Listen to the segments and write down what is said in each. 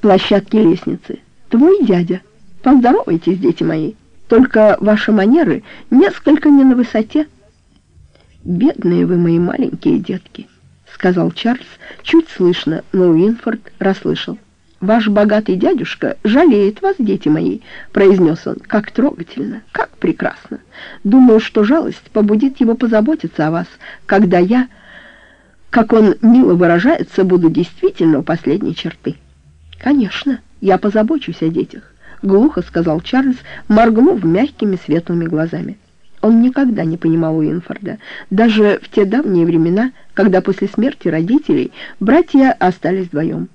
площадки лестницы. «Твой дядя. Поздоровайтесь, дети мои. Только ваши манеры несколько не на высоте». «Бедные вы мои маленькие детки», — сказал Чарльз, чуть слышно, но Уинфорд расслышал. «Ваш богатый дядюшка жалеет вас, дети мои», — произнес он. «Как трогательно, как прекрасно. Думаю, что жалость побудит его позаботиться о вас, когда я, как он мило выражается, буду действительно у последней черты». «Конечно, я позабочусь о детях», — глухо сказал Чарльз, моргнув мягкими светлыми глазами. Он никогда не понимал Уинфорда, даже в те давние времена, когда после смерти родителей братья остались вдвоем.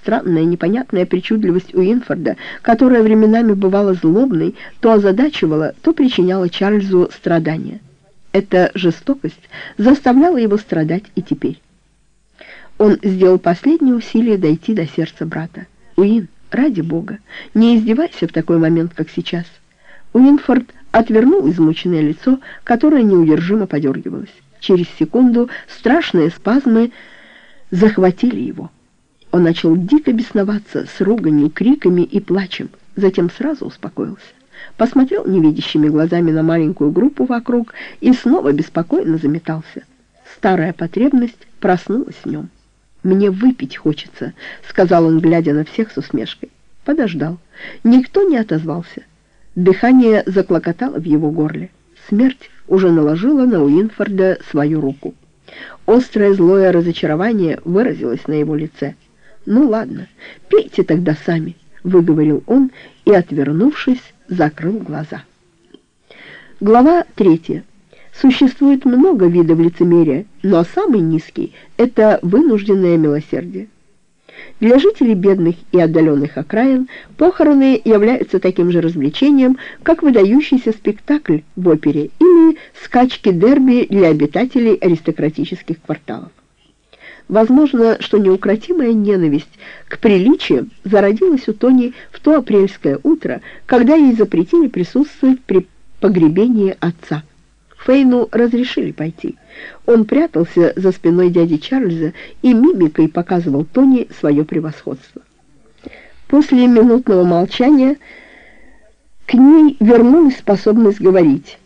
Странная, непонятная причудливость Уинфорда, которая временами бывала злобной, то озадачивала, то причиняла Чарльзу страдания. Эта жестокость заставляла его страдать и теперь. Он сделал последнее усилие дойти до сердца брата. «Уин, ради бога, не издевайся в такой момент, как сейчас». Уинфорд отвернул измученное лицо, которое неудержимо подергивалось. Через секунду страшные спазмы захватили его. Он начал дико бесноваться с руганью, криками и плачем, затем сразу успокоился. Посмотрел невидящими глазами на маленькую группу вокруг и снова беспокойно заметался. Старая потребность проснулась в нем. «Мне выпить хочется», — сказал он, глядя на всех с усмешкой. Подождал. Никто не отозвался. Дыхание заклокотало в его горле. Смерть уже наложила на Уинфорда свою руку. Острое злое разочарование выразилось на его лице. «Ну ладно, пейте тогда сами», — выговорил он и, отвернувшись, закрыл глаза. Глава третья. Существует много видов лицемерия, но самый низкий — это вынужденное милосердие. Для жителей бедных и отдаленных окраин похороны являются таким же развлечением, как выдающийся спектакль в опере или скачки дерби для обитателей аристократических кварталов. Возможно, что неукротимая ненависть к приличиям зародилась у Тони в то апрельское утро, когда ей запретили присутствовать при погребении отца. Фейну разрешили пойти. Он прятался за спиной дяди Чарльза и мимикой показывал Тони свое превосходство. После минутного молчания к ней вернулась способность говорить,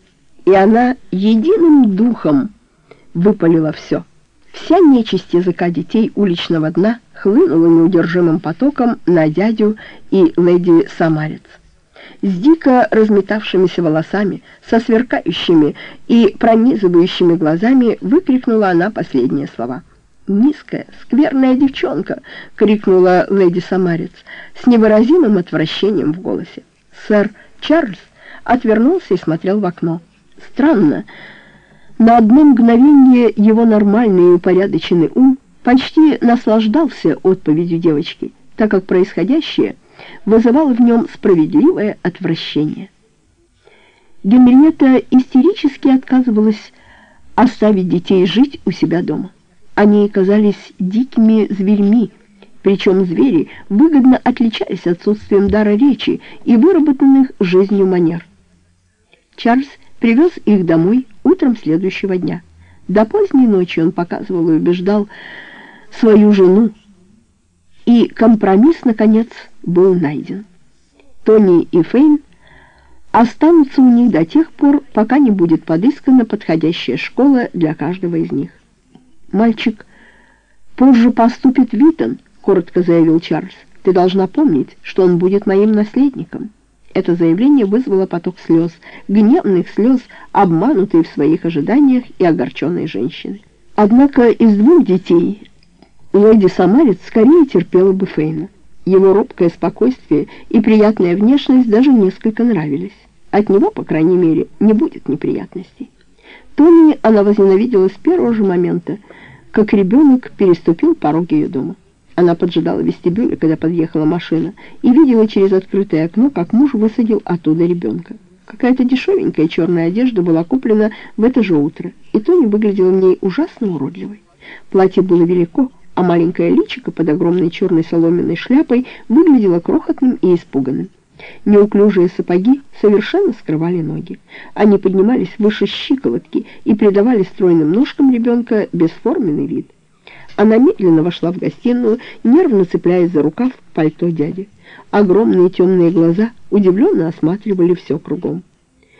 и она единым духом выпалила все. Вся нечисть языка детей уличного дна хлынула неудержимым потоком на дядю и леди Самарец. С дико разметавшимися волосами, со сверкающими и пронизывающими глазами выкрикнула она последние слова. «Низкая, скверная девчонка!» — крикнула леди Самарец с невыразимым отвращением в голосе. Сэр Чарльз отвернулся и смотрел в окно. «Странно!» На одно мгновение его нормальный и упорядоченный ум почти наслаждался отповедью девочки, так как происходящее вызывало в нем справедливое отвращение. Генриетта истерически отказывалась оставить детей жить у себя дома. Они казались дикими зверьми, причем звери выгодно отличались отсутствием дара речи и выработанных жизнью манер. Чарльз привез их домой утром следующего дня. До поздней ночи он показывал и убеждал свою жену, и компромисс, наконец, был найден. Тони и Фейн останутся у них до тех пор, пока не будет подыскана подходящая школа для каждого из них. «Мальчик позже поступит в Витон», — коротко заявил Чарльз. «Ты должна помнить, что он будет моим наследником». Это заявление вызвало поток слез, гневных слез, обманутой в своих ожиданиях и огорченной женщины. Однако из двух детей леди Самарец скорее терпела бы Фейна. Его робкое спокойствие и приятная внешность даже несколько нравились. От него, по крайней мере, не будет неприятностей. Тони она возненавидела с первого же момента, как ребенок переступил порог ее дома. Она поджидала в вестибюле, когда подъехала машина, и видела через открытое окно, как муж высадил оттуда ребенка. Какая-то дешевенькая черная одежда была куплена в это же утро, и Тони выглядела в ней ужасно уродливой. Платье было велико, а маленькое личико под огромной черной соломенной шляпой выглядело крохотным и испуганным. Неуклюжие сапоги совершенно скрывали ноги. Они поднимались выше щиколотки и придавали стройным ножкам ребенка бесформенный вид. Она медленно вошла в гостиную, нервно цепляясь за рукав пальто дяди. Огромные темные глаза удивленно осматривали все кругом.